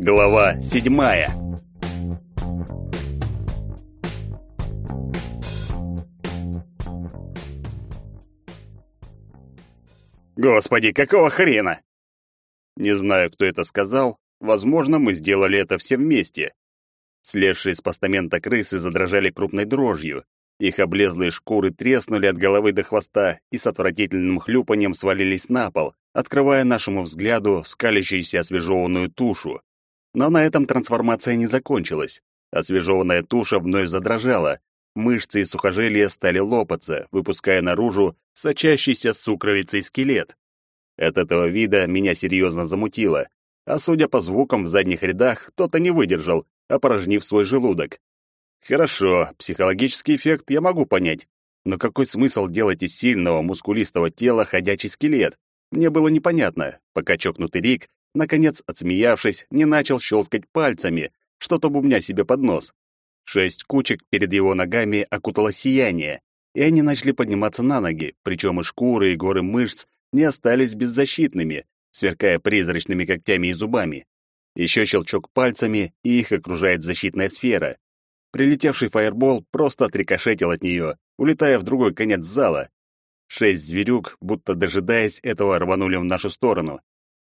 Глава седьмая. Господи, какого хрена? Не знаю, кто это сказал. Возможно, мы сделали это все вместе. Слезшие с постамента крысы задрожали крупной дрожью. Их облезлые шкуры треснули от головы до хвоста и с отвратительным хлюпанием свалились на пол, открывая нашему взгляду скалящуюся освежеванную тушу. Но на этом трансформация не закончилась. Освежеванная туша вновь задрожала. Мышцы и сухожилия стали лопаться, выпуская наружу сочащийся сукровицей скелет. От этого вида меня серьезно замутило, а судя по звукам в задних рядах, кто-то не выдержал, опорожнив свой желудок. Хорошо, психологический эффект я могу понять, но какой смысл делать из сильного мускулистого тела ходячий скелет? Мне было непонятно, пока чокнутый Рик, наконец, отсмеявшись, не начал щелкать пальцами, что-то бубня себе под нос. Шесть кучек перед его ногами окутало сияние, и они начали подниматься на ноги, причем и шкуры, и горы мышц не остались беззащитными, сверкая призрачными когтями и зубами. Еще щелчок пальцами, и их окружает защитная сфера. Прилетевший фаербол просто отрикошетил от нее, улетая в другой конец зала. Шесть зверюк, будто дожидаясь этого, рванули в нашу сторону.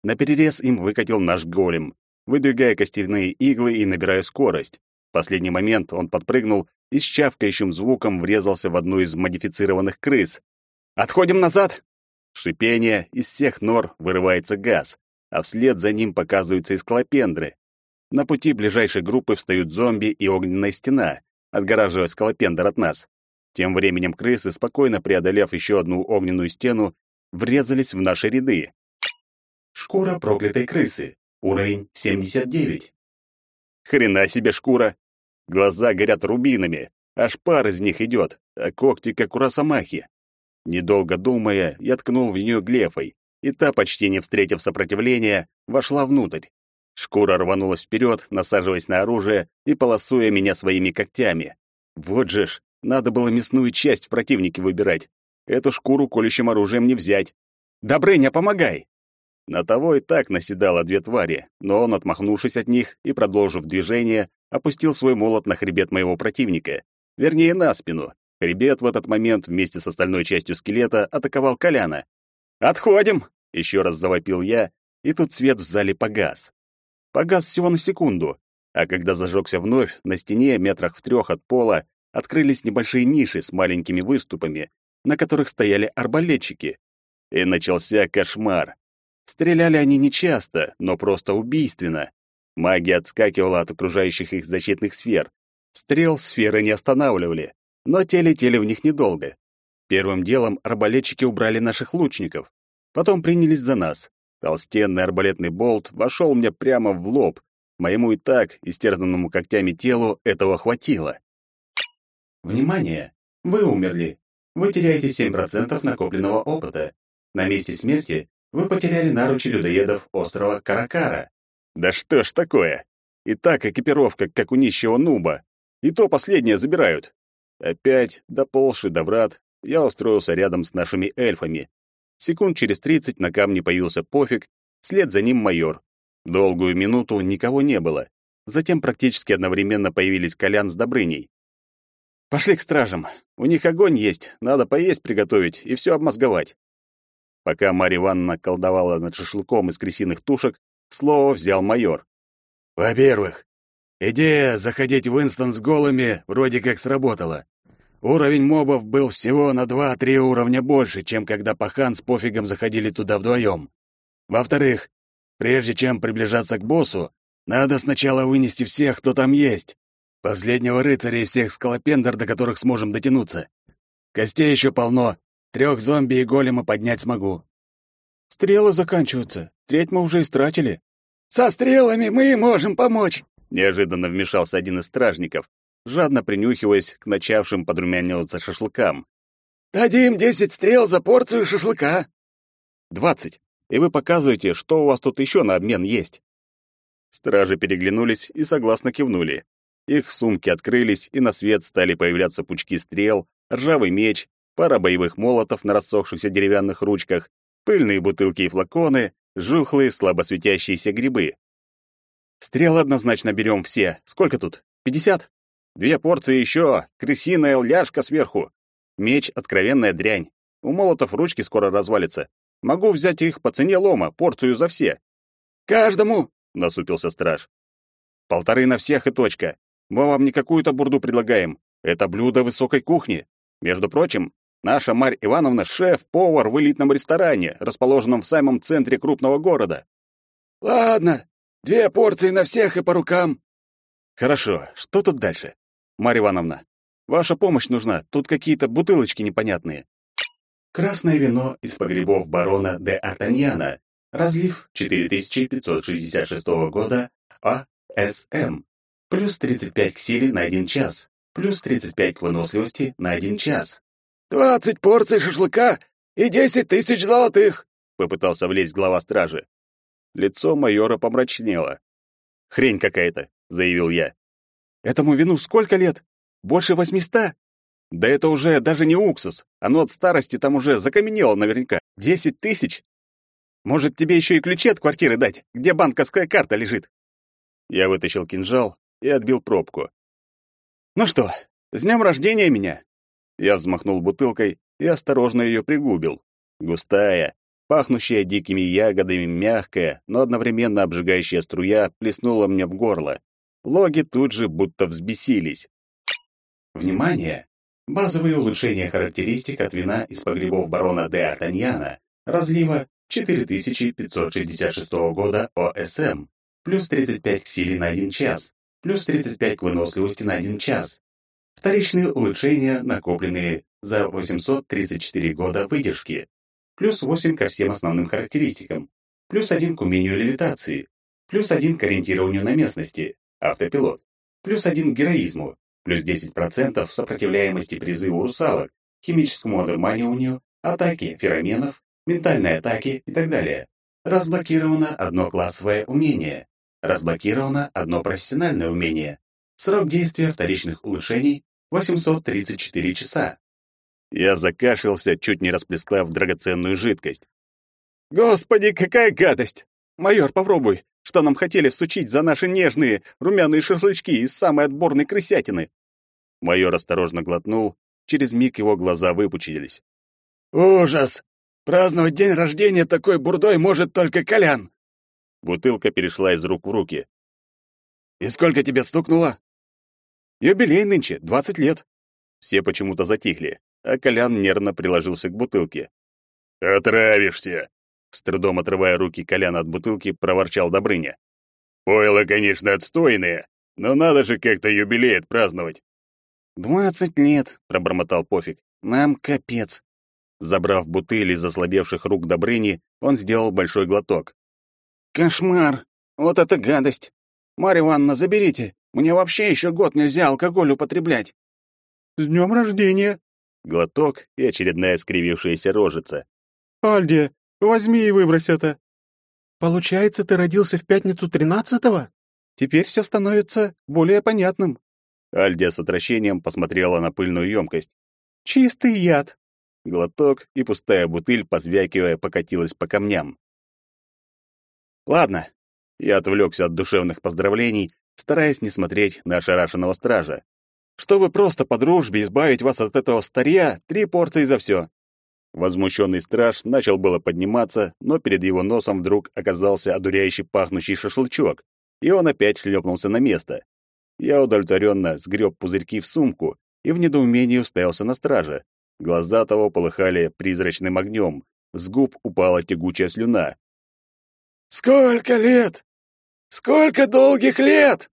На перерез им выкатил наш голем, выдвигая костяные иглы и набирая скорость. В последний момент он подпрыгнул и с чавкающим звуком врезался в одну из модифицированных крыс. «Отходим назад!» Шипение, из всех нор вырывается газ, а вслед за ним показываются скалопендры. На пути ближайшей группы встают зомби и огненная стена, отгораживая скалопендр от нас. Тем временем крысы, спокойно преодолев еще одну огненную стену, врезались в наши ряды. Шкура проклятой крысы. Уровень 79. Хрена себе шкура. Глаза горят рубинами, аж пар из них идет, а когти как у росомахи. Недолго думая, я ткнул в нее глефой, и та, почти не встретив сопротивления, вошла внутрь. Шкура рванулась вперед, насаживаясь на оружие и полосуя меня своими когтями. Вот же ж, надо было мясную часть в противнике выбирать. Эту шкуру колющим оружием не взять. «Добрыня, помогай!» На того и так наседало две твари, но он, отмахнувшись от них и продолжив движение, опустил свой молот на хребет моего противника. Вернее, на спину. Хребет в этот момент вместе с остальной частью скелета атаковал Коляна. «Отходим!» — еще раз завопил я, и тут свет в зале погас. Погас всего на секунду, а когда зажегся вновь, на стене, метрах в трех от пола, открылись небольшие ниши с маленькими выступами, на которых стояли арбалетчики. И начался кошмар. Стреляли они нечасто, но просто убийственно. Магия отскакивала от окружающих их защитных сфер. Стрел сферы не останавливали, но те летели в них недолго. Первым делом арбалетчики убрали наших лучников. Потом принялись за нас. Толстенный арбалетный болт вошел мне прямо в лоб. Моему и так, истерзанному когтями телу, этого хватило. Внимание! Вы умерли. Вы теряете 7% накопленного опыта. На месте смерти вы потеряли наручи людоедов острова Каракара. Да что ж такое? И так экипировка, как у нищего нуба. И то последнее забирают. Опять, доползши до врат, я устроился рядом с нашими эльфами. Секунд через тридцать на камне появился пофиг, вслед за ним майор. Долгую минуту никого не было. Затем практически одновременно появились Колян с Добрыней. «Пошли к стражам. У них огонь есть, надо поесть приготовить и все обмозговать. Пока Марья Ивановна колдовала над шашлыком из крысиных тушек, слово взял майор. «Во-первых, идея заходить в Инстон с голыми вроде как сработала. Уровень мобов был всего на 2-3 уровня больше, чем когда пахан с пофигом заходили туда вдвоем. Во-вторых, прежде чем приближаться к боссу, надо сначала вынести всех, кто там есть. Последнего рыцаря и всех скалопендр, до которых сможем дотянуться. Костей еще полно, Трех зомби и голема поднять смогу. Стрелы заканчиваются. Треть мы уже истратили. Со стрелами мы можем помочь. Неожиданно вмешался один из стражников, жадно принюхиваясь к начавшим подрумяниваться шашлыкам. Дадим десять стрел за порцию шашлыка. Двадцать. И вы показываете, что у вас тут еще на обмен есть. Стражи переглянулись и согласно кивнули. Их сумки открылись, и на свет стали появляться пучки стрел, ржавый меч, пара боевых молотов на рассохшихся деревянных ручках, пыльные бутылки и флаконы, жухлые, слабо светящиеся грибы. Стрелы однозначно берем все. Сколько тут? Пятьдесят? Две порции еще, крысиная ляжка сверху. Меч — откровенная дрянь. У молотов ручки скоро развалятся. Могу взять их по цене лома, порцию за все. «Каждому!» — насупился страж. «Полторы на всех и точка. Мы вам не какую-то бурду предлагаем. Это блюдо высокой кухни. Между прочим, наша Марь Ивановна — шеф-повар в элитном ресторане, расположенном в самом центре крупного города». «Ладно, две порции на всех и по рукам». «Хорошо, что тут дальше? Марья Ивановна, ваша помощь нужна, тут какие-то бутылочки непонятные». Красное вино из погребов барона де Артаньяна. Разлив 4566 года АСМ. Плюс 35 к силе на 1 час. Плюс 35 к выносливости на 1 час. «Двадцать порций шашлыка и десять тысяч золотых!» — попытался влезть глава стражи. Лицо майора помрачнело. «Хрень какая-то», — заявил я. «Этому вину сколько лет? Больше восьмиста?» Да это уже даже не уксус. Оно от старости там уже закаменело наверняка. Десять тысяч? Может, тебе еще и ключи от квартиры дать, где банковская карта лежит?» Я вытащил кинжал и отбил пробку. «Ну что, с днем рождения меня!» Я взмахнул бутылкой и осторожно ее пригубил. Густая, пахнущая дикими ягодами, мягкая, но одновременно обжигающая струя плеснула мне в горло. Логи тут же будто взбесились. Внимание! Базовые улучшения характеристик от вина из погребов барона де Артаньяна, разлива 4566 года ОСМ, плюс 35 к силе на 1 час, плюс 35 к выносливости на 1 час. Вторичные улучшения, накопленные за 834 года выдержки, плюс 8 ко всем основным характеристикам, плюс 1 к умению левитации, плюс 1 к ориентированию на местности, автопилот, плюс 1 к героизму, плюс 10% сопротивляемости призыву русалок, химическому одурманиванию, атаке фероменов, ментальной атаке и так далее. Разблокировано одно классовое умение. Разблокировано одно профессиональное умение. Срок действия вторичных улучшений 834 часа. Я закашлялся, чуть не расплескав драгоценную жидкость. «Господи, какая гадость! Майор, попробуй, что нам хотели всучить за наши нежные, румяные шашлычки из самой отборной крысятины!» Майор осторожно глотнул, через миг его глаза выпучились. «Ужас! Праздновать день рождения такой бурдой может только Колян!» Бутылка перешла из рук в руки. «И сколько тебе стукнуло?» «Юбилей нынче, двадцать лет». Все почему-то затихли, а Колян нервно приложился к бутылке. «Отравишься!» С трудом отрывая руки Коляна от бутылки, проворчал Добрыня. «Пойло, конечно, отстойное, но надо же как-то юбилей отпраздновать. «Двадцать лет», — пробормотал Пофиг. «Нам капец». Забрав бутыль из ослабевших рук Добрыни, он сделал большой глоток. «Кошмар! Вот это гадость! Марья Ивановна, заберите! Мне вообще еще год нельзя алкоголь употреблять!» «С днем рождения!» Глоток и очередная скривившаяся рожица. «Альдия, возьми и выбрось это!» «Получается, ты родился в пятницу тринадцатого?» Теперь все становится более понятным. Альдия с отвращением посмотрела на пыльную емкость. «Чистый яд!» Глоток, и пустая бутыль, позвякивая, покатилась по камням. «Ладно». Я отвлекся от душевных поздравлений, стараясь не смотреть на ошарашенного стража. «Чтобы просто по дружбе избавить вас от этого старья, три порции за все». Возмущенный страж начал было подниматься, но перед его носом вдруг оказался одуряющий пахнущий шашлычок, и он опять шлепнулся на место. Я удовлетворенно сгреб пузырьки в сумку и в недоумении уставился на стража. Глаза того полыхали призрачным огнем, с губ упала тягучая слюна. «Сколько лет? Сколько долгих лет?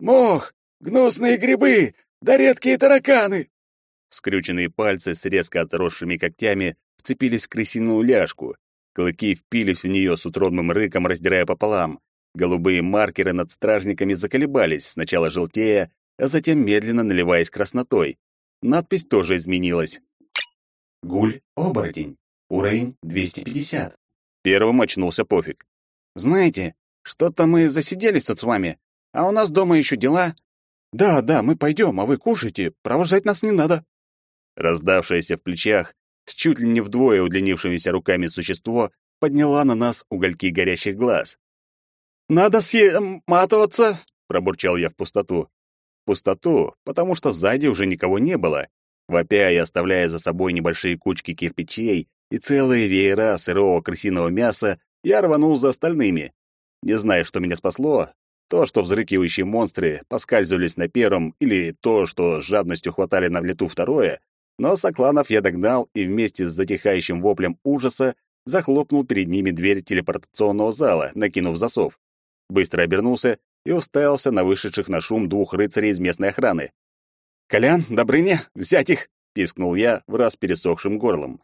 Мох, гнусные грибы, да редкие тараканы!» Скрюченные пальцы с резко отросшими когтями вцепились в крысиную ляжку. Клыки впились в нее с утробным рыком, раздирая пополам. Голубые маркеры над стражниками заколебались, сначала желтея, а затем медленно наливаясь краснотой. Надпись тоже изменилась. Гуль-оборотень. Уровень 250. Первым очнулся пофиг. «Знаете, что-то мы засиделись тут с вами, а у нас дома еще дела». «Да, да, мы пойдем, а вы кушайте, провожать нас не надо». Раздавшееся в плечах, с чуть ли не вдвое удлинившимися руками существо подняла на нас угольки горящих глаз. «Надо съематываться!» — пробурчал я в пустоту. Пустоту, потому что сзади уже никого не было. Вопя и оставляя за собой небольшие кучки кирпичей и целые веера сырого крысиного мяса, я рванул за остальными. Не знаю, что меня спасло, то, что взрыкивающие монстры поскальзывались на первом, или то, что с жадностью хватали на лету второе, но сокланов я догнал и вместе с затихающим воплем ужаса захлопнул перед ними дверь телепортационного зала, накинув засов. Быстро обернулся и уставился на вышедших на шум двух рыцарей из местной охраны. «Колян, Добрыня, взять их!» — пискнул я в раз пересохшим горлом.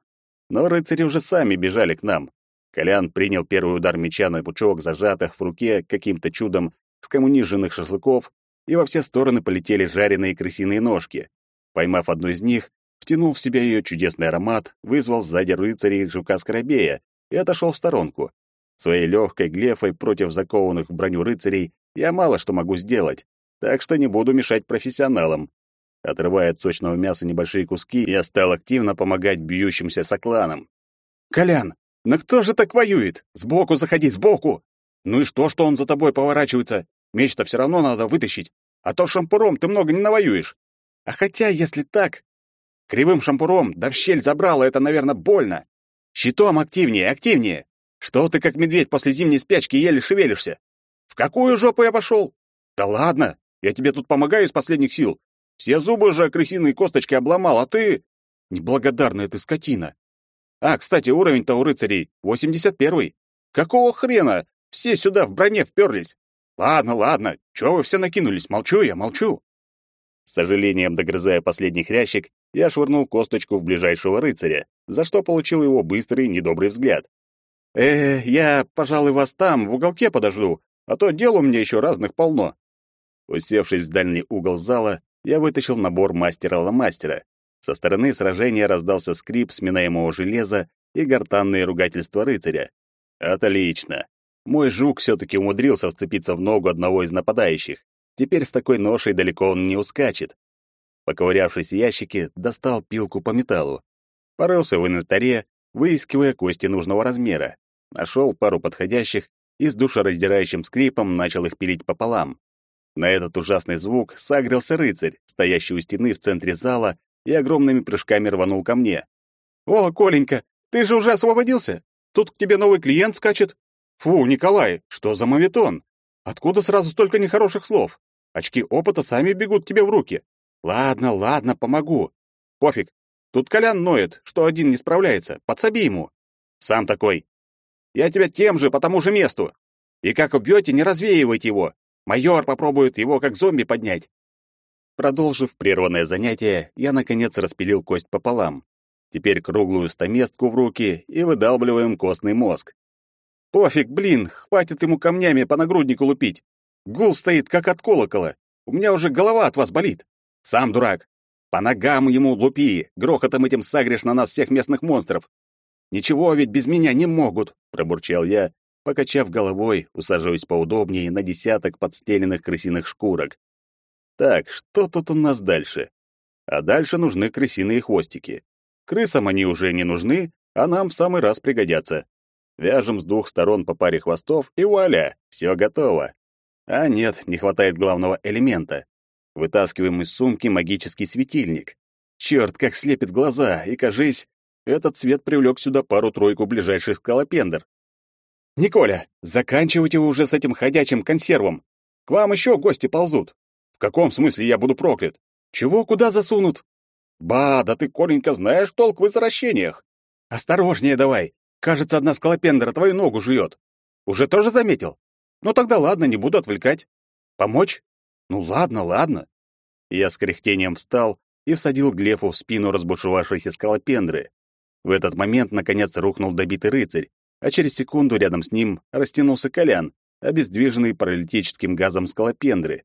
Но рыцари уже сами бежали к нам. Колян принял первый удар меча на пучок зажатых в руке каким-то чудом скоммуниженных шашлыков, и во все стороны полетели жареные крысиные ножки. Поймав одну из них, втянул в себя ее чудесный аромат, вызвал сзади рыцарей жука-скоробея и отошел в сторонку. Своей легкой глефой против закованных в броню рыцарей я мало что могу сделать, так что не буду мешать профессионалам. Отрывая от сочного мяса небольшие куски, я стал активно помогать бьющимся сокланам. «Колян, ну кто же так воюет? Сбоку заходи, сбоку!» «Ну и что, что он за тобой поворачивается? Меч-то все равно надо вытащить, а то шампуром ты много не навоюешь. А хотя, если так, Кривым шампуром, да в щель забрало, это, наверное, больно. Щитом активнее, активнее. Что ты, как медведь после зимней спячки, еле шевелишься? В какую жопу я пошел? Да ладно, я тебе тут помогаю из последних сил. Все зубы же крысиные косточки обломал, а ты... Неблагодарная ты скотина. А, кстати, уровень-то у рыцарей 81-й. Какого хрена? Все сюда в броне вперлись. Ладно, ладно, чего вы все накинулись? Молчу я, молчу. С сожалением догрызая последний хрящик, я швырнул косточку в ближайшего рыцаря, за что получил его быстрый, недобрый взгляд. «Э, я, пожалуй, вас там, в уголке подожду, а то дел у меня еще разных полно». Усевшись в дальний угол зала, я вытащил набор мастера-ломастера. Со стороны сражения раздался скрип сминаемого железа и гортанные ругательства рыцаря. «Отлично! Мой жук все-таки умудрился вцепиться в ногу одного из нападающих. Теперь с такой ношей далеко он не ускачет. Поковырявшись в ящике, достал пилку по металлу. Порылся в инвентаре, выискивая кости нужного размера. Нашел пару подходящих и с душераздирающим скрипом начал их пилить пополам. На этот ужасный звук сагрился рыцарь, стоящий у стены в центре зала, и огромными прыжками рванул ко мне. «О, Коленька, ты же уже освободился? Тут к тебе новый клиент скачет. Фу, Николай, что за моветон? Откуда сразу столько нехороших слов? Очки опыта сами бегут тебе в руки. Ладно, ладно, помогу. Пофиг. Тут Колян ноет, что один не справляется. Подсоби ему. Сам такой. Я тебя тем же, по тому же месту. И как убьете, не развеивайте его. Майор попробует его как зомби поднять. Продолжив прерванное занятие, я, наконец, распилил кость пополам. Теперь круглую стаместку в руки и выдалбливаем костный мозг. Пофиг, блин, хватит ему камнями по нагруднику лупить. Гул стоит, как от колокола. У меня уже голова от вас болит. Сам дурак. По ногам ему лупи, грохотом этим сагришь на нас всех местных монстров. Ничего ведь без меня не могут, пробурчал я, покачав головой, усаживаясь поудобнее на десяток подстеленных крысиных шкурок. Так, что тут у нас дальше? А дальше нужны крысиные хвостики. Крысам они уже не нужны, а нам в самый раз пригодятся. Вяжем с двух сторон по паре хвостов, и вуаля, все готово. А нет, не хватает главного элемента. Вытаскиваем из сумки магический светильник. Черт, как слепит глаза, и, кажись, этот свет привлек сюда пару-тройку ближайших скалопендр. «Николя, заканчивайте уже с этим ходячим консервом. К вам еще гости ползут. Каком смысле я буду проклят? Чего куда засунут? Ба, да ты, Коленька, знаешь толк в извращениях. Осторожнее давай. Кажется, одна скалопендра твою ногу жует. Уже тоже заметил? Ну тогда ладно, не буду отвлекать. Помочь? Ну ладно, ладно. Я с кряхтением встал и всадил Глефу в спину разбушевавшейся скалопендры. В этот момент, наконец, рухнул добитый рыцарь, а через секунду рядом с ним растянулся Колян, обездвиженный паралитическим газом скалопендры.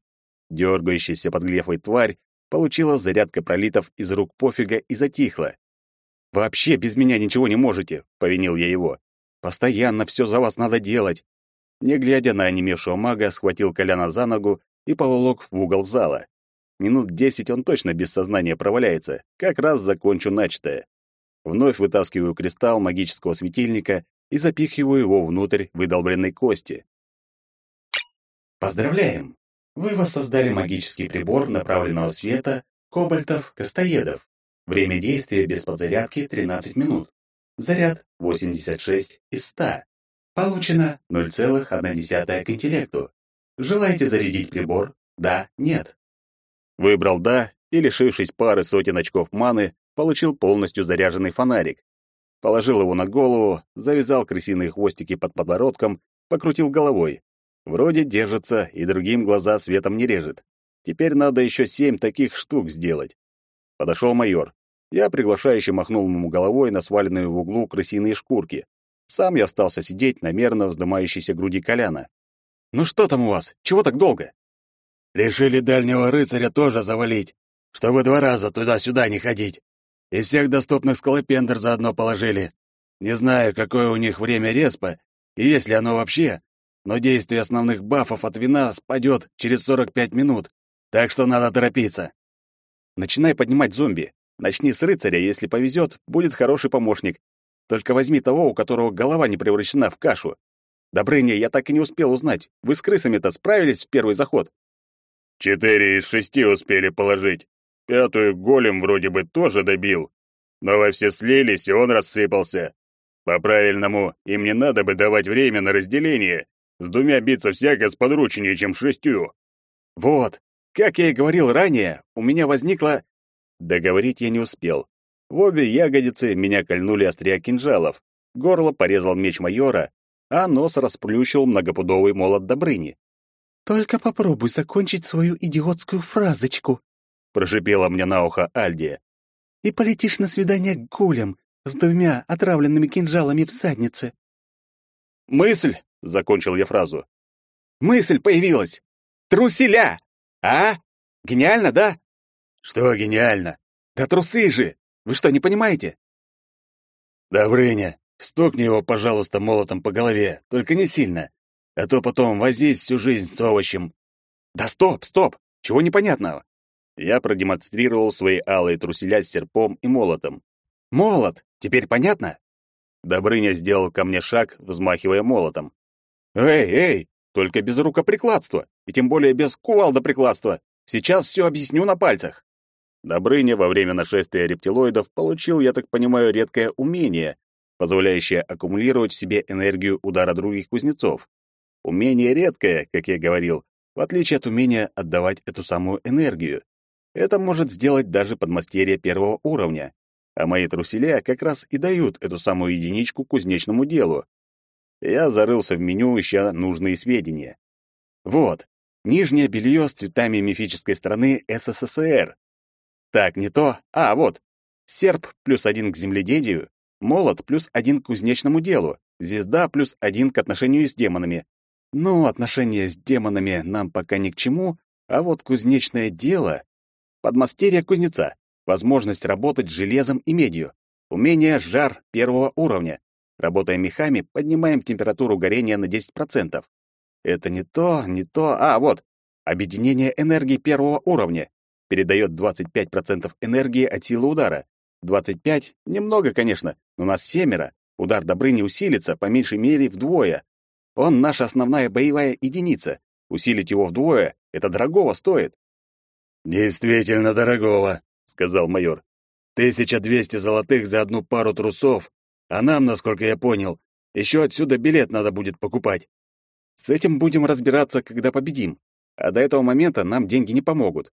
Дергающаяся под Глефой тварь получила зарядка пролитов из рук пофига и затихла. «Вообще без меня ничего не можете», — повинил я его. «Постоянно все за вас надо делать». Не глядя на онемевшего мага, схватил Коляна за ногу и поволок в угол зала. Минут десять он точно без сознания проваляется, как раз закончу начатое. Вновь вытаскиваю кристалл магического светильника и запихиваю его внутрь выдолбленной кости. Поздравляем! Вы воссоздали магический прибор направленного света кобальтов-костоедов. Время действия без подзарядки 13 минут. Заряд 86 из 100. Получено 0,1 к интеллекту. Желаете зарядить прибор? Да, нет. Выбрал «да» и, лишившись пары сотен очков маны, получил полностью заряженный фонарик. Положил его на голову, завязал крысиные хвостики под подбородком, покрутил головой. Вроде держится и другим глаза светом не режет. Теперь надо еще семь таких штук сделать. Подошел майор. Я приглашающе махнул ему головой на сваленные в углу крысиные шкурки. Сам я остался сидеть на мерно вздымающейся груди Коляна. «Ну что там у вас? Чего так долго?» «Решили дальнего рыцаря тоже завалить, чтобы два раза туда-сюда не ходить. И всех доступных скалопендр заодно положили. Не знаю, какое у них время респа, и есть ли оно вообще, но действие основных бафов от вина спадет через 45 минут, так что надо торопиться. Начинай поднимать зомби. Начни с рыцаря, если повезет, будет хороший помощник. Только возьми того, у которого голова не превращена в кашу. Добрыня, я так и не успел узнать. Вы с крысами-то справились в первый заход? Четыре из шести успели положить. Пятую голем вроде бы тоже добил. Но во все слились, и он рассыпался. По-правильному, им не надо бы давать время на разделение, с двумя биться всяко сподручнее, чем с шестью. Вот, как я и говорил ранее, у меня возникла... Договорить я не успел. В обе ягодицы меня кольнули острия кинжалов. Горло порезал меч майора, а нос расплющил многопудовый молот Добрыни. «Только попробуй закончить свою идиотскую фразочку», — прошипела мне на ухо Альдия. «И полетишь на свидание к гулям с двумя отравленными кинжалами в заднице». «Мысль!» — закончил я фразу. «Мысль появилась! Труселя! А? Гениально, да?» «Что гениально?» «Да трусы же! Вы что, не понимаете?» «Добрыня, стукни его, пожалуйста, молотом по голове, только не сильно, а то потом возись всю жизнь с овощем». «Да стоп, стоп! Чего непонятного?» Я продемонстрировал свои алые труселя с серпом и молотом. «Молот! Теперь понятно?» Добрыня сделал ко мне шаг, взмахивая молотом. «Эй, эй! Только без рукоприкладства, и тем более без кувалдоприкладства. Сейчас все объясню на пальцах». Добрыня во время нашествия рептилоидов получил, я так понимаю, редкое умение, позволяющее аккумулировать в себе энергию удара других кузнецов. Умение редкое, как я говорил, в отличие от умения отдавать эту самую энергию. Это может сделать даже подмастерье первого уровня. А мои труселя как раз и дают эту самую единичку кузнечному делу. Я зарылся в меню, ища нужные сведения. Вот, нижнее белье с цветами мифической страны СССР. Так, не то. А, вот. Серп плюс один к земледелию, молот плюс один к кузнечному делу, звезда плюс один к отношению с демонами. Ну, отношения с демонами нам пока ни к чему, а вот кузнечное дело... Подмастерье кузнеца. Возможность работать с железом и медью. Умение жар первого уровня. Работая мехами, поднимаем температуру горения на 10%. Это не то, не то. А, вот. Объединение энергии первого уровня. Передает 25% энергии от силы удара. 25 — немного, конечно, но нас семеро. Удар Добрыни усилится, по меньшей мере, вдвое. Он наша основная боевая единица. Усилить его вдвое — это дорогого стоит. «Действительно дорогого», — сказал майор. «Тысяча двести золотых за одну пару трусов а нам, насколько я понял, еще отсюда билет надо будет покупать. С этим будем разбираться, когда победим. А до этого момента нам деньги не помогут.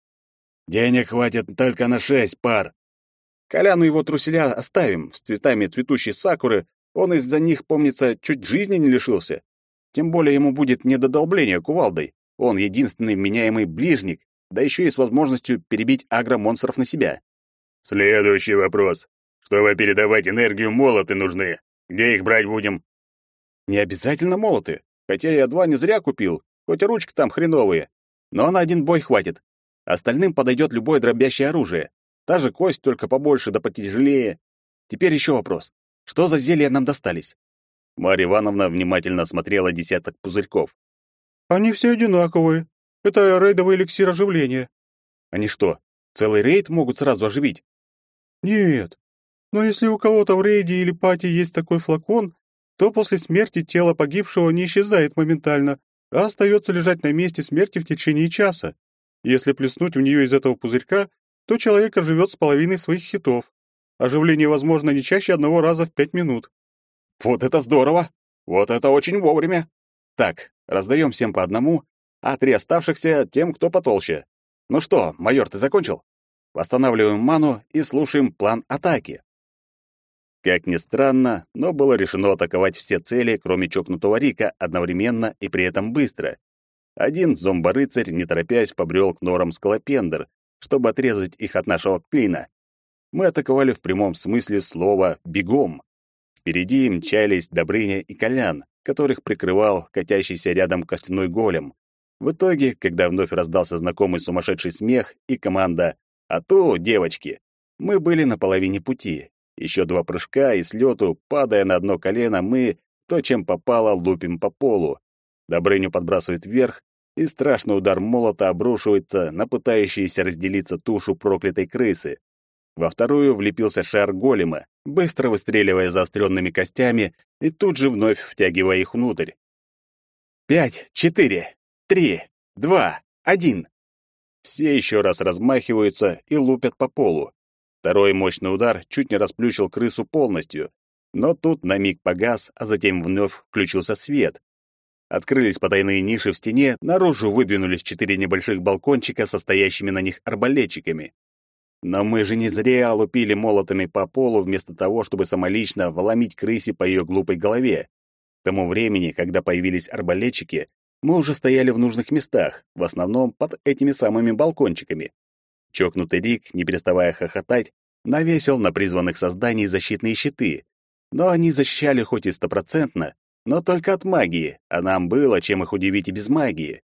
Денег хватит только на шесть пар. Коляну его труселя оставим, с цветами цветущей сакуры. Он из-за них, помнится, чуть жизни не лишился. Тем более ему будет не до кувалдой. Он единственный меняемый ближник, да еще и с возможностью перебить агромонстров на себя. Следующий вопрос. Чтобы передавать энергию, молоты нужны. Где их брать будем? Не обязательно молоты. Хотя я два не зря купил, хоть и ручки там хреновые. Но на один бой хватит. Остальным подойдет любое дробящее оружие. Та же кость, только побольше да потяжелее. Теперь еще вопрос. Что за зелья нам достались? Марья Ивановна внимательно смотрела десяток пузырьков. Они все одинаковые. Это рейдовый эликсир оживления. Они что, целый рейд могут сразу оживить? Нет, но если у кого-то в рейде или пати есть такой флакон, то после смерти тело погибшего не исчезает моментально, а остается лежать на месте смерти в течение часа. Если плеснуть в нее из этого пузырька, то человек оживет с половиной своих хитов. Оживление возможно не чаще одного раза в пять минут. Вот это здорово! Вот это очень вовремя! Так, раздаем всем по одному, а три оставшихся тем, кто потолще. Ну что, майор, ты закончил? Восстанавливаем ману и слушаем план атаки. Как ни странно, но было решено атаковать все цели, кроме чокнутого Рика, одновременно и при этом быстро. Один зомборыцарь, не торопясь, побрел к норам Скалопендр, чтобы отрезать их от нашего клина. Мы атаковали в прямом смысле слова «бегом». Впереди мчались Добрыня и Колян, которых прикрывал катящийся рядом костяной голем. В итоге, когда вновь раздался знакомый сумасшедший смех и команда «А то, девочки!», мы были на половине пути, еще два прыжка и слету, падая на одно колено, мы, то, чем попало, лупим по полу. Добрыню подбрасывает вверх, и страшный удар молота обрушивается на пытающиеся разделиться тушу проклятой крысы. Во вторую влепился шар голема, быстро выстреливая заостренными костями и тут же вновь втягивая их внутрь. «Пять, четыре, три, два, один!» Все еще раз размахиваются и лупят по полу. Второй мощный удар чуть не расплющил крысу полностью, но тут на миг погас, а затем вновь включился свет. Открылись потайные ниши в стене, наружу выдвинулись четыре небольших балкончика со стоящими на них арбалетчиками. Но мы же не зря лупили молотами по полу вместо того, чтобы самолично вломить крысе по ее глупой голове. К тому времени, когда появились арбалетчики, мы уже стояли в нужных местах, в основном под этими самыми балкончиками. Чокнутый Рик, не переставая хохотать, навесил на призванных созданий защитные щиты. Но они защищали хоть и стопроцентно, но только от магии, а нам было чем их удивить и без магии.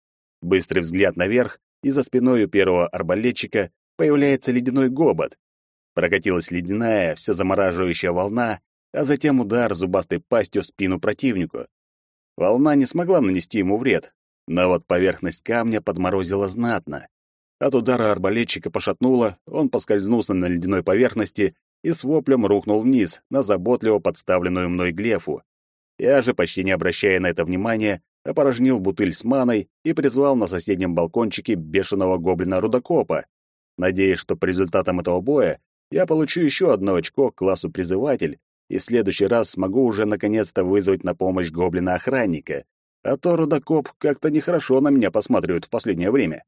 Быстрый взгляд наверх, и за спиной у первого арбалетчика появляется ледяной гобот. Прокатилась ледяная, вся замораживающая волна, а затем удар зубастой пастью в спину противнику. Волна не смогла нанести ему вред, но вот поверхность камня подморозила знатно. От удара арбалетчика пошатнуло, он поскользнулся на ледяной поверхности и с воплем рухнул вниз на заботливо подставленную мной глефу. Я же, почти не обращая на это внимания, опорожнил бутыль с маной и призвал на соседнем балкончике бешеного гоблина-рудокопа, надеясь, что по результатам этого боя я получу еще одно очко к классу призыватель и в следующий раз смогу уже наконец-то вызвать на помощь гоблина-охранника, а то рудокоп как-то нехорошо на меня посматривает в последнее время.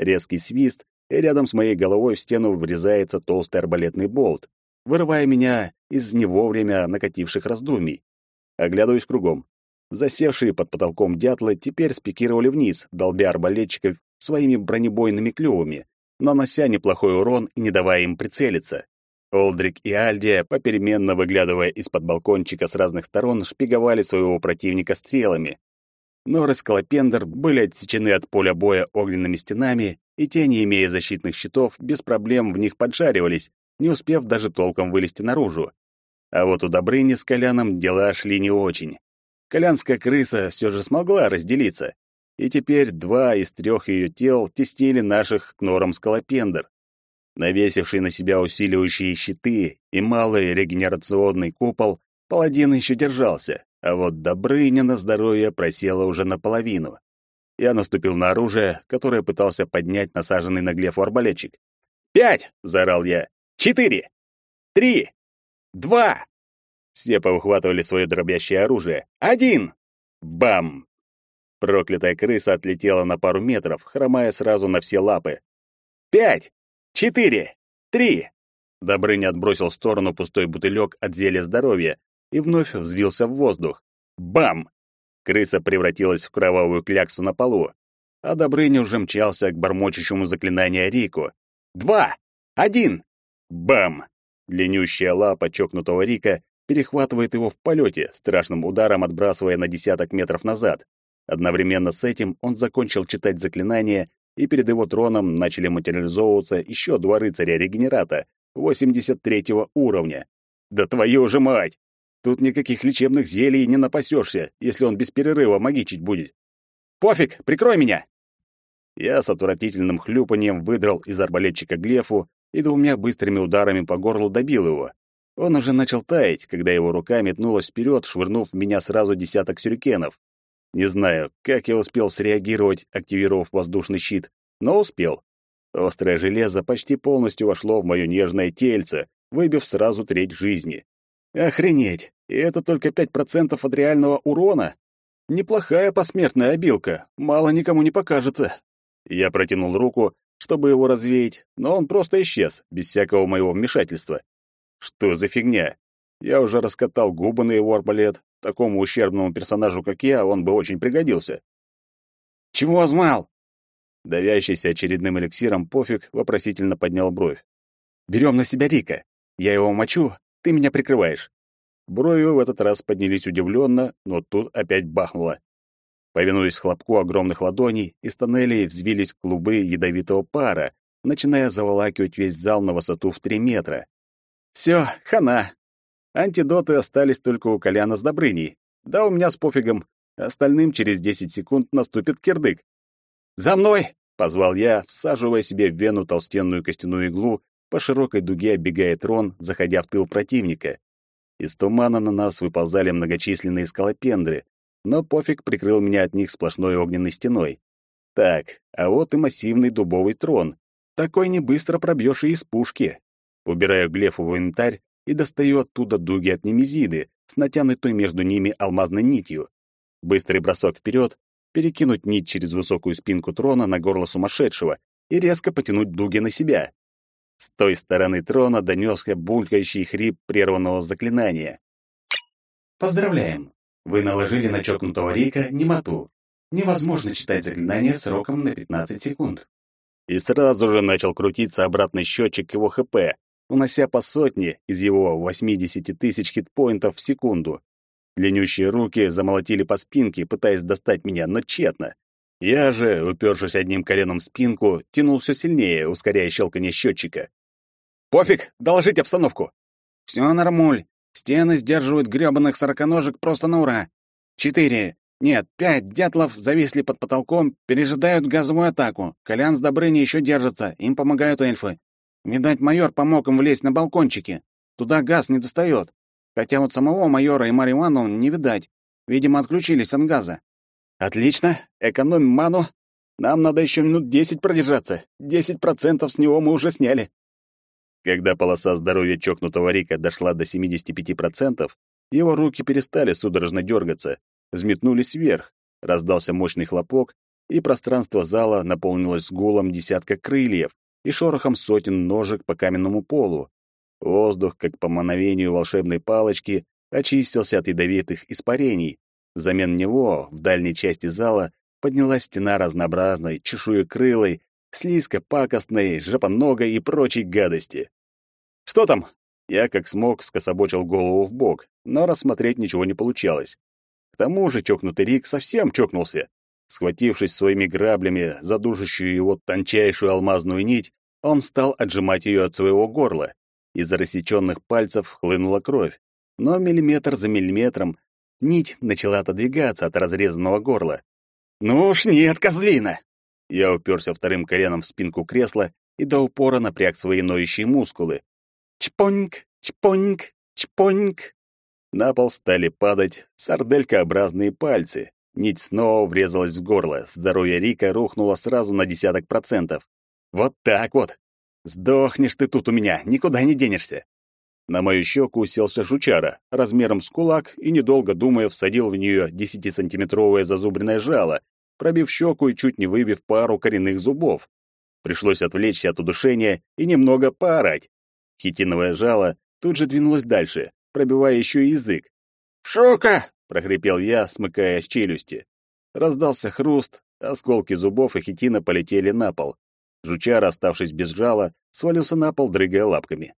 Резкий свист, и рядом с моей головой в стену врезается толстый арбалетный болт, вырывая меня из не вовремя накативших раздумий. Оглядываюсь кругом. Засевшие под потолком дятлы теперь спикировали вниз, долбя арбалетчиков своими бронебойными клювами, нанося неплохой урон и не давая им прицелиться. Олдрик и Альдия, попеременно выглядывая из-под балкончика с разных сторон, шпиговали своего противника стрелами, Нор и Скалопендр были отсечены от поля боя огненными стенами, и те, не имея защитных щитов, без проблем в них поджаривались, не успев даже толком вылезти наружу. А вот у Добрыни с Коляном дела шли не очень. Колянская крыса все же смогла разделиться, и теперь два из трех ее тел теснили наших к норам Скалопендр. Навесивший на себя усиливающие щиты и малый регенерационный купол, паладин еще держался, а вот Добрыня на здоровье просела уже наполовину. Я наступил на оружие, которое пытался поднять насаженный на глефу арбалетчик. «Пять!» — заорал я. «Четыре! Три! Два!» Все повыхватывали свое дробящее оружие. «Один!» Бам! Проклятая крыса отлетела на пару метров, хромая сразу на все лапы. «Пять! Четыре! Три!» Добрыня отбросил в сторону пустой бутылек от зелья здоровья, и вновь взвился в воздух. Бам! Крыса превратилась в кровавую кляксу на полу, а Добрыня уже мчался к бормочущему заклинанию Рику. «Два! Один!» Бам! Длиннющая лапа чокнутого Рика перехватывает его в полете, страшным ударом отбрасывая на десяток метров назад. Одновременно с этим он закончил читать заклинание, и перед его троном начали материализовываться еще два рыцаря регенерата 83 уровня. Да твою же мать! Тут никаких лечебных зелий не напасешься, если он без перерыва магичить будет. Пофиг, прикрой меня!» Я с отвратительным хлюпанием выдрал из арбалетчика глефу и двумя быстрыми ударами по горлу добил его. Он уже начал таять, когда его рука метнулась вперед, швырнув в меня сразу десяток сюрикенов. Не знаю, как я успел среагировать, активировав воздушный щит, но успел. Острое железо почти полностью вошло в моё нежное тельце, выбив сразу треть жизни. Охренеть! И это только 5% от реального урона? Неплохая посмертная обилка, мало никому не покажется. Я протянул руку, чтобы его развеять, но он просто исчез, без всякого моего вмешательства. Что за фигня? Я уже раскатал губы на его арбалет. Такому ущербному персонажу, как я, он бы очень пригодился. «Чего взмал?» Давящийся очередным эликсиром пофиг вопросительно поднял бровь. «Берем на себя Рика. Я его мочу, ты меня прикрываешь». Брови в этот раз поднялись удивленно, но тут опять бахнуло. Повинуясь хлопку огромных ладоней, из тоннелей взвились клубы ядовитого пара, начиная заволакивать весь зал на высоту в три метра. Все, хана. Антидоты остались только у Коляна с Добрыней. Да у меня с пофигом. Остальным через 10 секунд наступит кирдык. «За мной!» — позвал я, всаживая себе в вену толстенную костяную иглу, по широкой дуге оббегая трон, заходя в тыл противника. Из тумана на нас выползали многочисленные скалопендры, но пофиг прикрыл меня от них сплошной огненной стеной. Так, а вот и массивный дубовый трон. Такой не быстро пробьешь и из пушки. Убираю глефу в инвентарь и достаю оттуда дуги от немезиды с натянутой между ними алмазной нитью. Быстрый бросок вперед, перекинуть нить через высокую спинку трона на горло сумасшедшего и резко потянуть дуги на себя. С той стороны трона донесся булькающий хрип прерванного заклинания. Поздравляем! Вы наложили на чокнутого Рика немоту. Невозможно читать заклинание сроком на 15 секунд. И сразу же начал крутиться обратный счетчик его ХП, унося по сотне из его 80 тысяч хитпоинтов в секунду. Длиннющие руки замолотили по спинке, пытаясь достать меня, но тщетно. Я же, упершись одним коленом в спинку, тянул все сильнее, ускоряя щелканье счетчика. «Пофиг, доложить обстановку!» «Все нормуль. Стены сдерживают грёбаных сороконожек просто на ура. Четыре, нет, пять дятлов зависли под потолком, пережидают газовую атаку. Колян с Добрыней еще держатся, им помогают эльфы. Видать, майор помог им влезть на балкончики. Туда газ не достает. Хотя вот самого майора и Марью Ивановну не видать. Видимо, отключились от газа. Отлично, экономим ману. Нам надо еще минут десять продержаться. Десять процентов с него мы уже сняли. Когда полоса здоровья чокнутого Рика дошла до 75%, его руки перестали судорожно дергаться, взметнулись вверх, раздался мощный хлопок, и пространство зала наполнилось гулом десятка крыльев и шорохом сотен ножек по каменному полу. Воздух, как по мановению волшебной палочки, очистился от ядовитых испарений. Взамен него в дальней части зала поднялась стена разнообразной, чешуекрылой, слизко-пакостной, жопоногой и прочей гадости. «Что там?» Я, как смог, скособочил голову в бок, но рассмотреть ничего не получалось. К тому же чокнутый Рик совсем чокнулся. Схватившись своими граблями за душащую его тончайшую алмазную нить, он стал отжимать ее от своего горла. Из рассеченных пальцев хлынула кровь, но миллиметр за миллиметром нить начала отодвигаться от разрезанного горла. «Ну уж нет, козлина!» Я уперся вторым коленом в спинку кресла и до упора напряг свои ноющие мускулы. Чпоньк, чпоньк, чпоньк. На пол стали падать сарделькообразные пальцы. Нить снова врезалась в горло. Здоровье Рика рухнуло сразу на десяток процентов. Вот так вот. Сдохнешь ты тут у меня, никуда не денешься. На мою щеку уселся жучара, размером с кулак, и, недолго думая, всадил в нее десятисантиметровое зазубренное жало, пробив щеку и чуть не выбив пару коренных зубов. Пришлось отвлечься от удушения и немного поорать. Хитиновое жало тут же двинулось дальше, пробивая еще и язык. «Шука!» — прохрипел я, смыкая челюсти. Раздался хруст, осколки зубов и хитина полетели на пол. Жучар, оставшись без жала, свалился на пол, дрыгая лапками.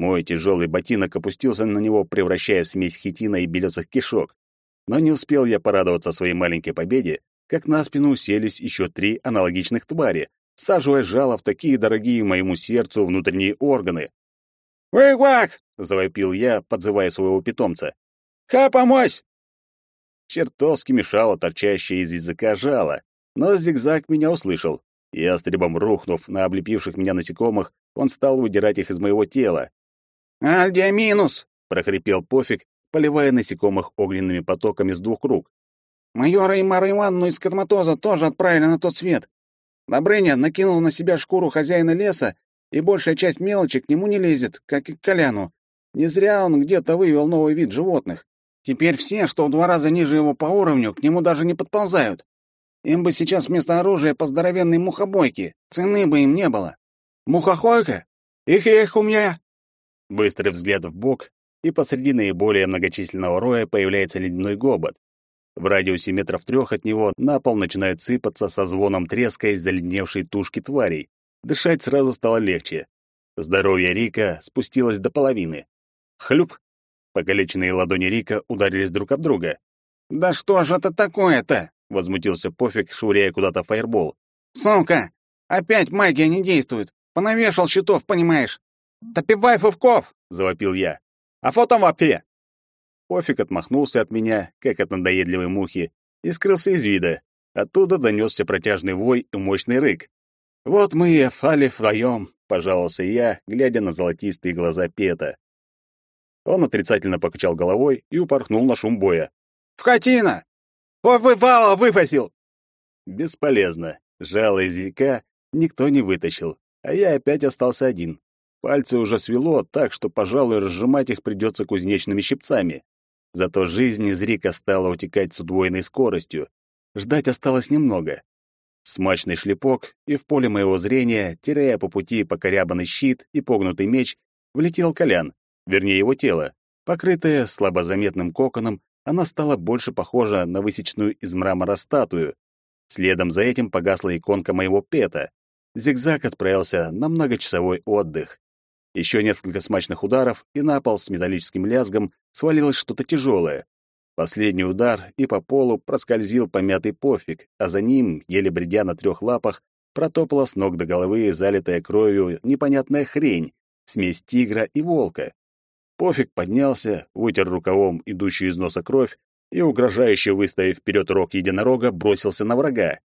Мой тяжелый ботинок опустился на него, превращая смесь хитина и белесых кишок. Но не успел я порадоваться своей маленькой победе, как на спину уселись еще три аналогичных твари, всаживая жало в такие дорогие моему сердцу внутренние органы. «Выквак!» — завопил я, подзывая своего питомца. «Ха, помось!» Чертовски мешало торчащее из языка жало, но зигзаг меня услышал. Ястребом рухнув на облепивших меня насекомых, он стал выдирать их из моего тела. «Альдия минус!» — прохрипел пофиг, поливая насекомых огненными потоками с двух рук. Майора и Мару Ивановну из Катматоза тоже отправили на тот свет. Добрыня накинул на себя шкуру хозяина леса, и большая часть мелочи к нему не лезет, как и к Коляну. Не зря он где-то вывел новый вид животных. Теперь все, что в два раза ниже его по уровню, к нему даже не подползают. Им бы сейчас вместо оружия по здоровенной мухобойке. Цены бы им не было. Мухохойка? Их и их у меня. Быстрый взгляд в бок, и посреди наиболее многочисленного роя появляется ледяной гобот. В радиусе метров трех от него на пол начинает сыпаться со звоном треска из заледневшей тушки тварей. Дышать сразу стало легче. Здоровье Рика спустилось до половины. Хлюп! Покалеченные ладони Рика ударились друг об друга. «Да что же это такое-то?» — возмутился Пофиг, швыряя куда-то фаербол. «Сука! Опять магия не действует! Понавешал щитов, понимаешь! Топивай фувков!» — завопил я. «А фото вообще?» Пофиг отмахнулся от меня, как от надоедливой мухи, и скрылся из вида. Оттуда донесся протяжный вой и мощный рык. «Вот мы и фали вдвоем», — пожаловался я, глядя на золотистые глаза Пета. Он отрицательно покачал головой и упорхнул на шум боя. «Вкатина! Побывало выпасил!» Бесполезно. Жало из языка никто не вытащил, а я опять остался один. Пальцы уже свело так, что, пожалуй, разжимать их придется кузнечными щипцами. Зато жизнь из Рика стала утекать с удвоенной скоростью. Ждать осталось немного. Смачный шлепок, и в поле моего зрения, теряя по пути покорябанный щит и погнутый меч, влетел Колян, вернее его тело. Покрытое слабозаметным коконом, она стала больше похожа на высеченную из мрамора статую. Следом за этим погасла иконка моего пета. Зигзаг отправился на многочасовой отдых. Еще несколько смачных ударов, и на пол с металлическим лязгом свалилось что-то тяжелое. Последний удар, и по полу проскользил помятый пофиг, а за ним, еле бредя на трех лапах, протопала с ног до головы залитая кровью непонятная хрень, смесь тигра и волка. Пофиг поднялся, вытер рукавом идущую из носа кровь и, угрожающе выставив вперед рог единорога, бросился на врага.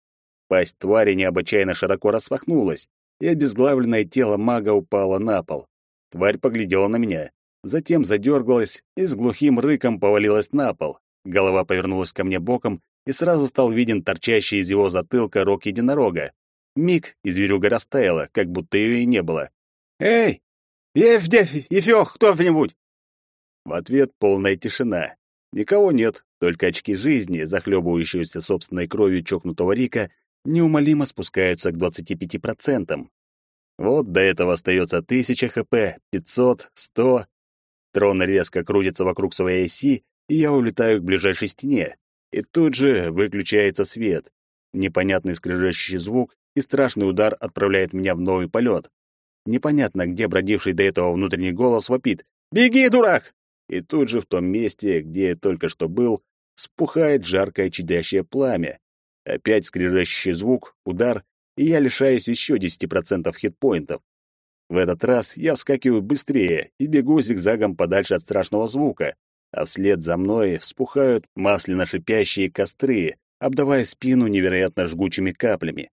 Пасть твари необычайно широко распахнулась, и обезглавленное тело мага упало на пол. Тварь поглядела на меня, затем задергалась и с глухим рыком повалилась на пол. Голова повернулась ко мне боком, и сразу стал виден торчащий из его затылка рог единорога. Миг, и зверюга растаяла, как будто ее и не было. «Эй! Евдефь, Ефёх, кто-нибудь!» В ответ полная тишина. Никого нет, только очки жизни, захлебывающиеся собственной кровью чокнутого Рика, неумолимо спускаются к 25%. Вот до этого остается 1000 хп, 500, 100. Трон резко крутится вокруг своей оси, и я улетаю к ближайшей стене. И тут же выключается свет. Непонятный скрежещущий звук и страшный удар отправляет меня в новый полет. Непонятно, где бродивший до этого внутренний голос вопит «Беги, дурак!» И тут же в том месте, где я только что был, спухает жаркое чадящее пламя. Опять скрежещущий звук, удар, и я лишаюсь еще 10% хитпоинтов. В этот раз я вскакиваю быстрее и бегу зигзагом подальше от страшного звука, а вслед за мной вспухают масляно-шипящие костры, обдавая спину невероятно жгучими каплями.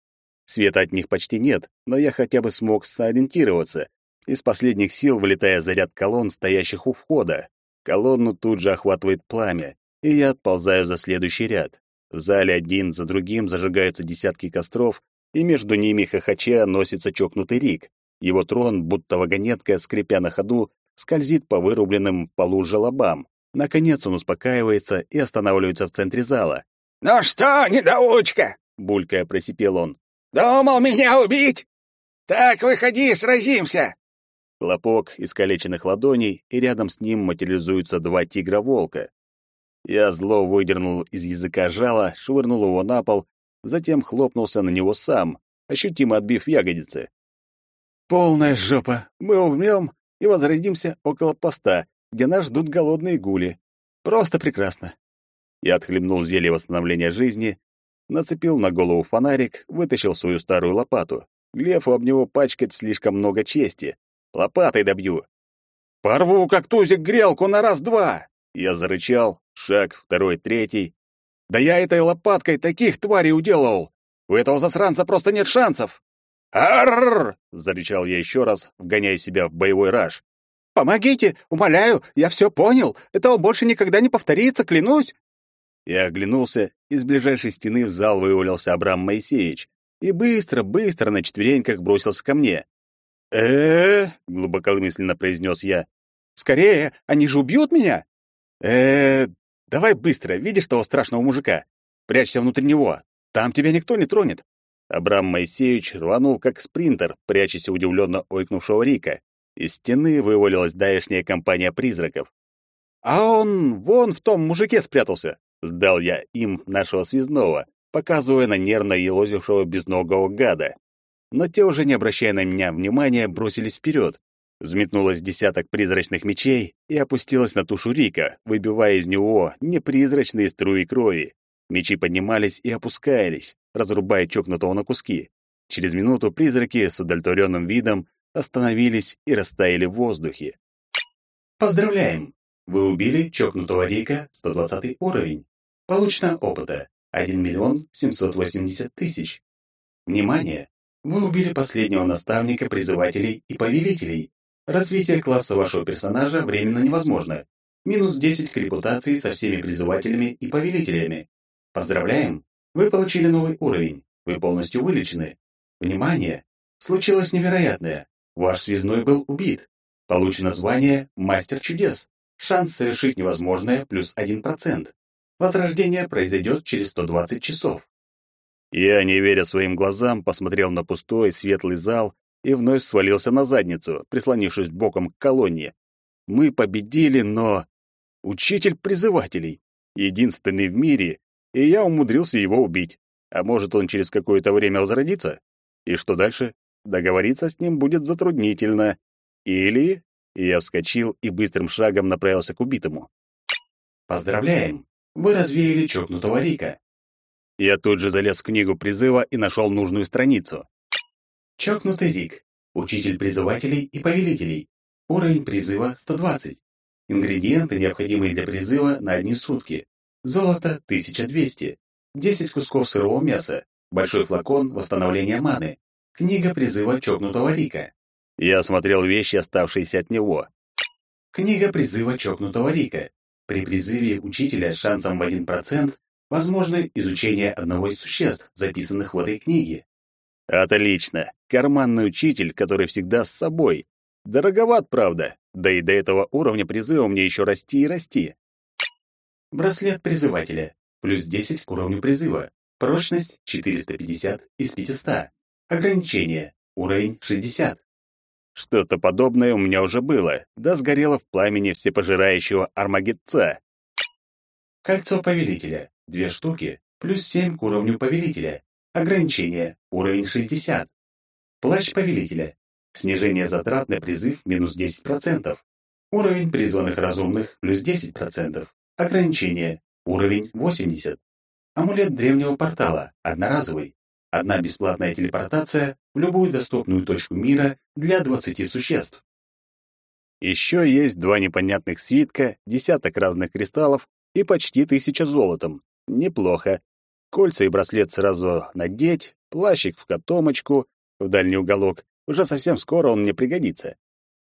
Света от них почти нет, но я хотя бы смог сориентироваться. Из последних сил вылетая заряд колонн, стоящих у входа. Колонну тут же охватывает пламя, и я отползаю за следующий ряд. В зале один за другим зажигаются десятки костров, и между ними хохоча носится чокнутый Рик. Его трон, будто вагонетка, скрипя на ходу, скользит по вырубленным в полу желобам. Наконец он успокаивается и останавливается в центре зала. «Ну что, недоучка?» — булькая просипел он. «Думал меня убить? Так, выходи, сразимся!» Хлопок искалеченных ладоней, и рядом с ним материализуются два тигра-волка. Я зло выдернул из языка жало, швырнул его на пол затем хлопнулся на него сам, ощутимо отбив ягодицы. Полная жопа. Мы умрем и возродимся около поста, где нас ждут голодные гули. Просто прекрасно. Я отхлебнул зелье восстановления жизни, нацепил на голову фонарик, вытащил свою старую лопату. Глефу об него пачкать слишком много чести. Лопатой добью. «Порву, как тузик, грелку на раз-два!» Я зарычал, шаг, второй, третий. Да я этой лопаткой таких тварей уделал! У этого засранца просто нет шансов!» «Арррр!» — зарычал я еще раз, вгоняя себя в боевой раж. «Помогите! Умоляю! Я все понял! Этого больше никогда не повторится, клянусь!» Я оглянулся, из ближайшей стены в зал вывалился Абрам Моисеевич и быстро-быстро на четвереньках бросился ко мне. э глубокомысленно произнес я. «Скорее, они же убьют меня!» э давай быстро, видишь того страшного мужика? Прячься внутри него, там тебя никто не тронет». Абрам Моисеевич рванул как спринтер, прячась удивленно ойкнувшего Рика. Из стены вывалилась давешняя компания призраков. «А он вон в том мужике спрятался!» Сдал я им нашего связного, показывая на нервно елозившего безногого гада. Но те, уже не обращая на меня внимания, бросились вперед. Взметнулось десяток призрачных мечей и опустилось на тушу Рика, выбивая из него непризрачные струи крови. Мечи поднимались и опускались, разрубая чокнутого на куски. Через минуту призраки с удовлетворенным видом остановились и растаяли в воздухе. Поздравляем! Вы убили чокнутого Рика, 120 уровень. Получено опыта 1 миллион 780 тысяч. Внимание! Вы убили последнего наставника призывателей и повелителей. Развитие класса вашего персонажа временно невозможно. Минус 10 к репутации со всеми призывателями и повелителями. Поздравляем! Вы получили новый уровень. Вы полностью вылечены. Внимание! Случилось невероятное. Ваш связной был убит. Получено звание «Мастер чудес». Шанс совершить невозможное плюс 1%. Возрождение произойдет через 120 часов. Я, не веря своим глазам, посмотрел на пустой светлый зал и вновь свалился на задницу, прислонившись боком к колонне. Мы победили, но... Учитель призывателей. Единственный в мире, и я умудрился его убить. А может, он через какое-то время возродится? И что дальше? Договориться с ним будет затруднительно. Или... Я вскочил и быстрым шагом направился к убитому. Поздравляем! Вы развеяли чокнутого Рика. Я тут же залез в книгу призыва и нашел нужную страницу. Чокнутый Рик. Учитель призывателей и повелителей. Уровень призыва 120. Ингредиенты, необходимые для призыва на одни сутки. Золото 1200. 10 кусков сырого мяса. Большой флакон восстановления маны. Книга призыва чокнутого Рика. Я осмотрел вещи, оставшиеся от него. Книга призыва чокнутого Рика. При призыве учителя с шансом в 1% возможно изучение одного из существ, записанных в этой книге. Отлично. Карманный учитель, который всегда с собой. Дороговат, правда. Да и до этого уровня призыва мне еще расти и расти. Браслет призывателя. Плюс 10 к уровню призыва. Прочность 450 из 500. Ограничение. Уровень 60. Что-то подобное у меня уже было, да сгорело в пламени всепожирающего Армагедца. Кольцо повелителя. Две штуки. Плюс 7 к уровню повелителя. Ограничение. Уровень 60. Плащ повелителя. Снижение затрат на призыв минус 10%. Уровень призванных разумных плюс 10%. Ограничение. Уровень 80. Амулет древнего портала. Одноразовый. Одна бесплатная телепортация в любую доступную точку мира для 20 существ. Еще есть два непонятных свитка, десяток разных кристаллов и почти тысяча золотом. Неплохо. Кольца и браслет сразу надеть, плащик в котомочку, в дальний уголок. Уже совсем скоро он мне пригодится.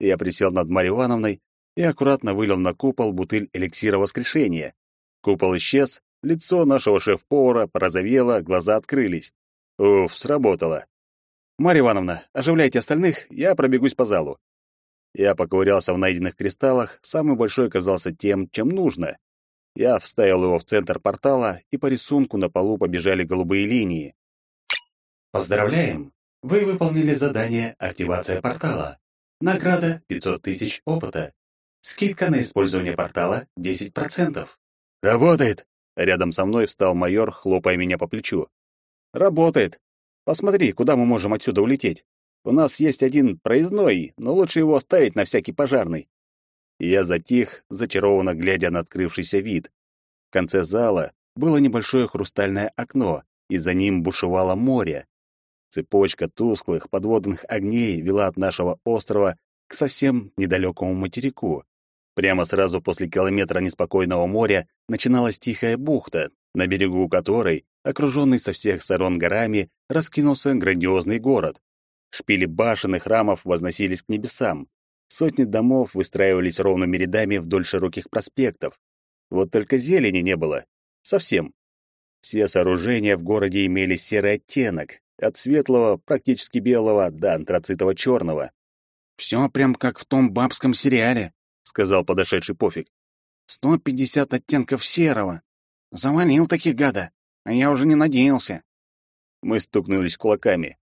Я присел над Марьей Ивановной и аккуратно вылил на купол бутыль эликсира воскрешения. Купол исчез, лицо нашего шеф-повара порозовело, глаза открылись. Уф, сработало. Марья Ивановна, оживляйте остальных, я пробегусь по залу. Я поковырялся в найденных кристаллах, самый большой оказался тем, чем нужно. Я вставил его в центр портала, и по рисунку на полу побежали голубые линии. Поздравляем! Вы выполнили задание «Активация портала». Награда 500 тысяч опыта. Скидка на использование портала 10%. «Работает!» Рядом со мной встал майор, хлопая меня по плечу. «Работает. Посмотри, куда мы можем отсюда улететь. У нас есть один проездной, но лучше его оставить на всякий пожарный». Я затих, зачарованно глядя на открывшийся вид. В конце зала было небольшое хрустальное окно, и за ним бушевало море. Цепочка тусклых подводных огней вела от нашего острова к совсем недалекому материку. Прямо сразу после километра неспокойного моря начиналась тихая бухта, на берегу которой, окруженный со всех сторон горами, раскинулся грандиозный город. Шпили башен и храмов возносились к небесам. Сотни домов выстраивались ровными рядами вдоль широких проспектов. Вот только зелени не было. Совсем. Все сооружения в городе имели серый оттенок, от светлого, практически белого, до антрацитово-черного. «Все прям как в том бабском сериале», — сказал подошедший пофиг. «Сто пятьдесят оттенков серого. Завалил таких гада, а я уже не надеялся». Мы стукнулись кулаками.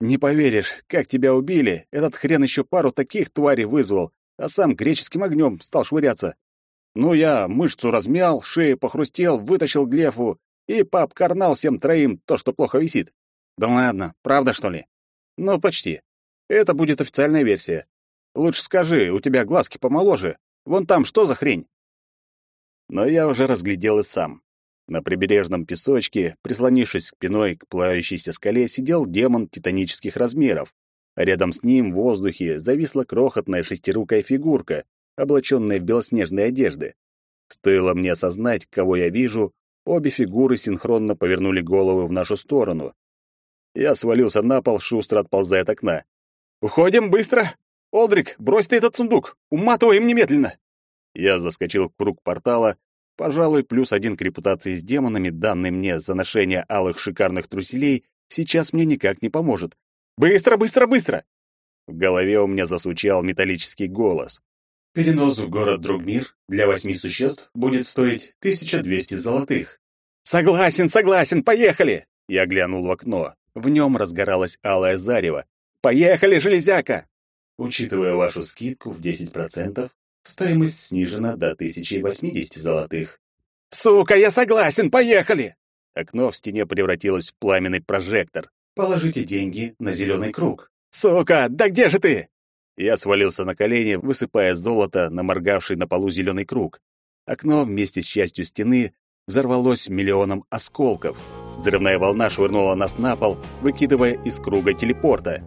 «Не поверишь, как тебя убили, этот хрен еще пару таких тварей вызвал, а сам греческим огнем стал швыряться. Ну, я мышцу размял, шею похрустел, вытащил глефу и пообкарнал всем троим то, что плохо висит. Да ладно, правда, что ли? Ну, почти. Это будет официальная версия. Лучше скажи, у тебя глазки помоложе. Вон там что за хрень? Но я уже разглядел и сам. На прибережном песочке, прислонившись спиной к плавающейся скале, сидел демон титанических размеров. Рядом с ним в воздухе зависла крохотная шестирукая фигурка, облаченная в белоснежные одежды. Стоило мне осознать, кого я вижу, обе фигуры синхронно повернули головы в нашу сторону. Я свалился на пол, шустро отползая от окна. «Уходим быстро! Олдрик, брось ты этот сундук! Уматываем немедленно!» Я заскочил в круг портала, пожалуй, плюс один к репутации с демонами, данный мне за ношение алых шикарных труселей, сейчас мне никак не поможет. «Быстро, быстро, быстро!» В голове у меня засучал металлический голос. Перенос в город Другмир для восьми существ будет стоить 1200 золотых. «Согласен, согласен, поехали!» Я глянул в окно. В нем разгоралось алое зарево. «Поехали, железяка!» Учитывая вашу скидку в 10%, стоимость снижена до 1080 золотых. «Сука, я согласен, поехали!» Окно в стене превратилось в пламенный прожектор. «Положите деньги на зеленый круг». «Сука, да где же ты?» Я свалился на колени, высыпая золото на моргавший на полу зеленый круг. Окно вместе с частью стены взорвалось миллионом осколков. Взрывная волна швырнула нас на пол, выкидывая из круга телепорта.